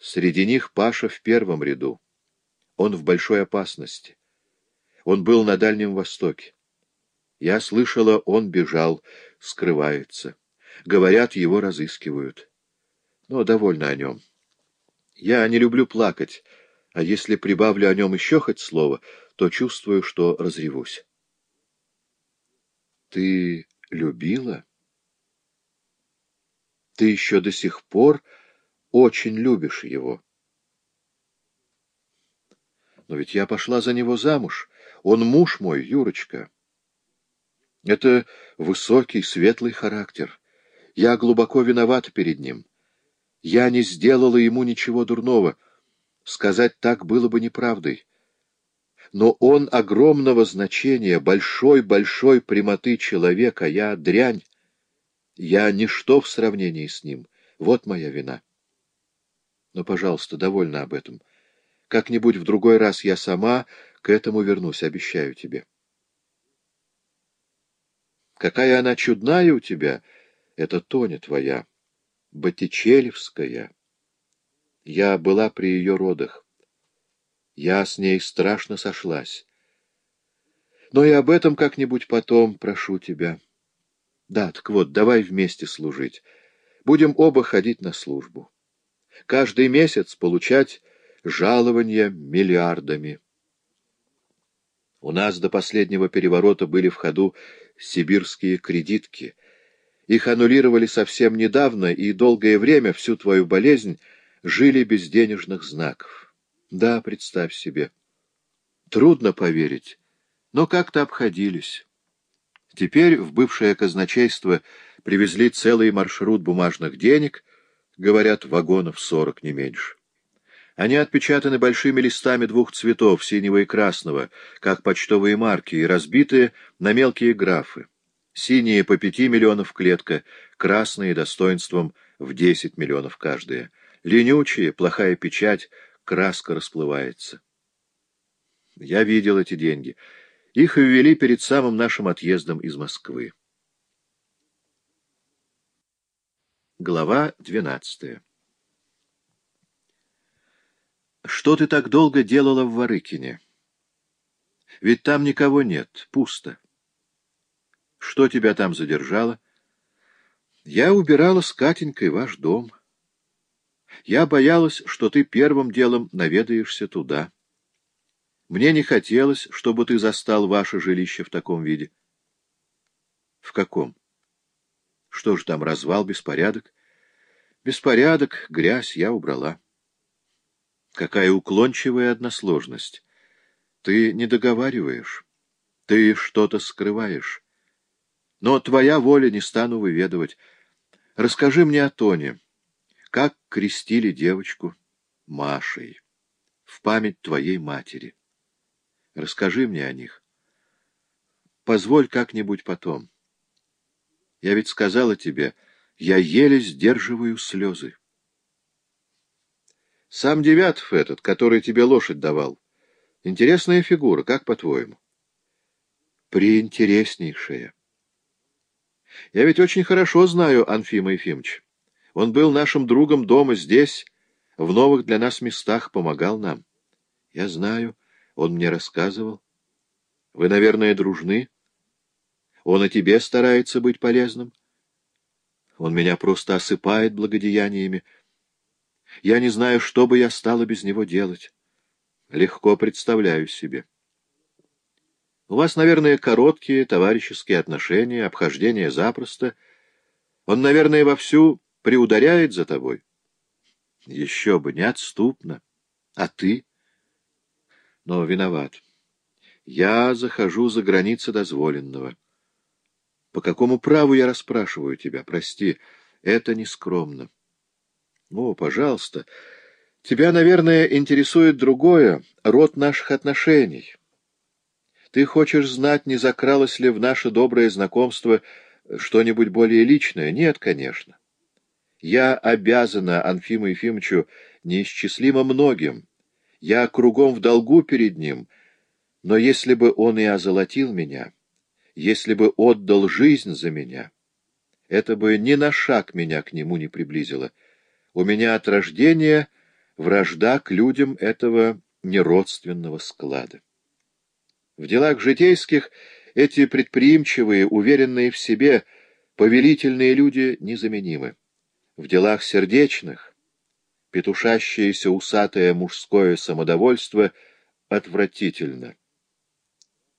Среди них Паша в первом ряду. Он в большой опасности. Он был на Дальнем Востоке. Я слышала, он бежал, скрывается. Говорят, его разыскивают. Но довольно о нем. Я не люблю плакать, а если прибавлю о нем еще хоть слово, то чувствую, что разревусь. Ты любила? Ты еще до сих пор очень любишь его. Но ведь я пошла за него замуж. Он муж мой, Юрочка. Это высокий, светлый характер. Я глубоко виновата перед ним. Я не сделала ему ничего дурного. Сказать так было бы неправдой. Но он огромного значения, большой-большой прямоты человека, я дрянь. Я ничто в сравнении с ним. Вот моя вина. Но, пожалуйста, довольна об этом. Как-нибудь в другой раз я сама к этому вернусь, обещаю тебе. Какая она чудная у тебя, это Тоня твоя, Боттичелевская. Я была при ее родах. Я с ней страшно сошлась. Но и об этом как-нибудь потом прошу тебя. Да, так вот, давай вместе служить. Будем оба ходить на службу. Каждый месяц получать жалования миллиардами. У нас до последнего переворота были в ходу сибирские кредитки. Их аннулировали совсем недавно, и долгое время, всю твою болезнь, жили без денежных знаков. Да, представь себе. Трудно поверить, но как-то обходились. Теперь в бывшее казначейство привезли целый маршрут бумажных денег, говорят, вагонов сорок, не меньше. Они отпечатаны большими листами двух цветов, синего и красного, как почтовые марки, и разбиты на мелкие графы. Синие по пяти миллионов клетка, красные достоинством в десять миллионов каждая. Ленючие, плохая печать, краска расплывается. Я видел эти деньги. Их ввели перед самым нашим отъездом из Москвы. Глава двенадцатая что ты так долго делала в Варыкине? Ведь там никого нет, пусто. Что тебя там задержало? Я убирала с Катенькой ваш дом. Я боялась, что ты первым делом наведаешься туда. Мне не хотелось, чтобы ты застал ваше жилище в таком виде. В каком? Что ж там, развал, беспорядок? Беспорядок, грязь я убрала. Какая уклончивая односложность. Ты не договариваешь. Ты что-то скрываешь. Но твоя воля не стану выведывать. Расскажи мне о Тоне. Как крестили девочку Машей в память твоей матери. Расскажи мне о них. Позволь как-нибудь потом. Я ведь сказала тебе, я еле сдерживаю слезы. Сам Девятов этот, который тебе лошадь давал. Интересная фигура, как по-твоему? Приинтереснейшая. Я ведь очень хорошо знаю Анфима Ефимович. Он был нашим другом дома здесь, в новых для нас местах, помогал нам. Я знаю, он мне рассказывал. Вы, наверное, дружны? Он и тебе старается быть полезным. Он меня просто осыпает благодеяниями, я не знаю, что бы я стала без него делать. Легко представляю себе. У вас, наверное, короткие товарищеские отношения, обхождение запросто. Он, наверное, вовсю приударяет за тобой. Еще бы, неотступно. А ты? Но виноват. Я захожу за границы дозволенного. По какому праву я расспрашиваю тебя? Прости, это нескромно. Ну, пожалуйста. Тебя, наверное, интересует другое, род наших отношений. Ты хочешь знать, не закралось ли в наше доброе знакомство что-нибудь более личное? Нет, конечно. Я обязана Анфиму Ефимовичу неисчислимо многим. Я кругом в долгу перед ним, но если бы он и озолотил меня, если бы отдал жизнь за меня, это бы ни на шаг меня к нему не приблизило. У меня от рождения вражда к людям этого неродственного склада. В делах житейских эти предприимчивые, уверенные в себе, повелительные люди незаменимы. В делах сердечных петушащееся усатое мужское самодовольство отвратительно.